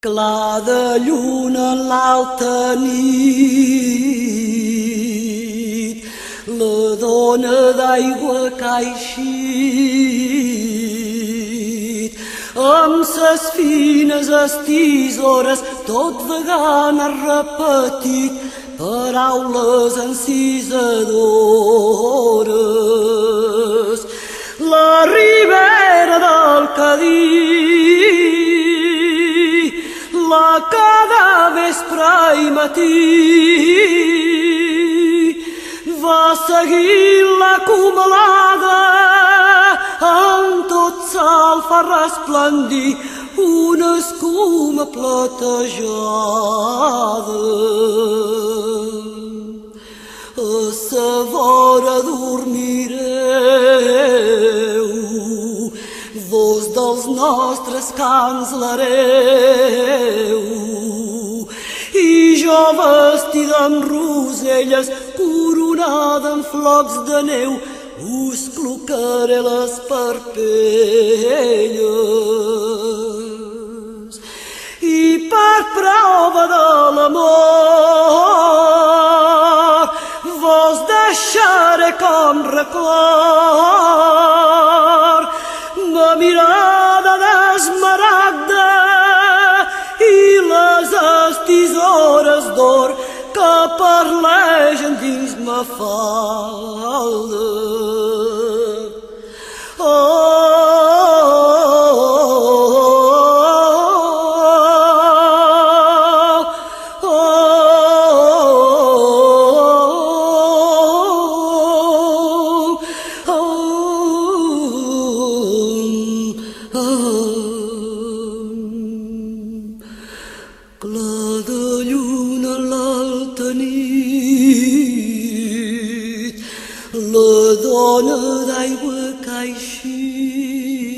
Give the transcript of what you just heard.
Clar de lluna en l'alta nit, la dona d'aigua que ha eixit, amb ses fines estisores tot vegant ha repetit paraules encisadores. La ribera del Cadí la cada vespre i matí va seguir la comalada en tot sal fa resplendir una escuma platejada. A sa vora dormireu vos dels nostres cants l'hereu. Vestida amb roselles, coronada amb flocs de neu, us clocaré les parpelles. I per prova de l'amor, vos deixaré com record la mirada d'esmaragda que per les endins me faldes. Nit, la dona d'aigua que ha eixit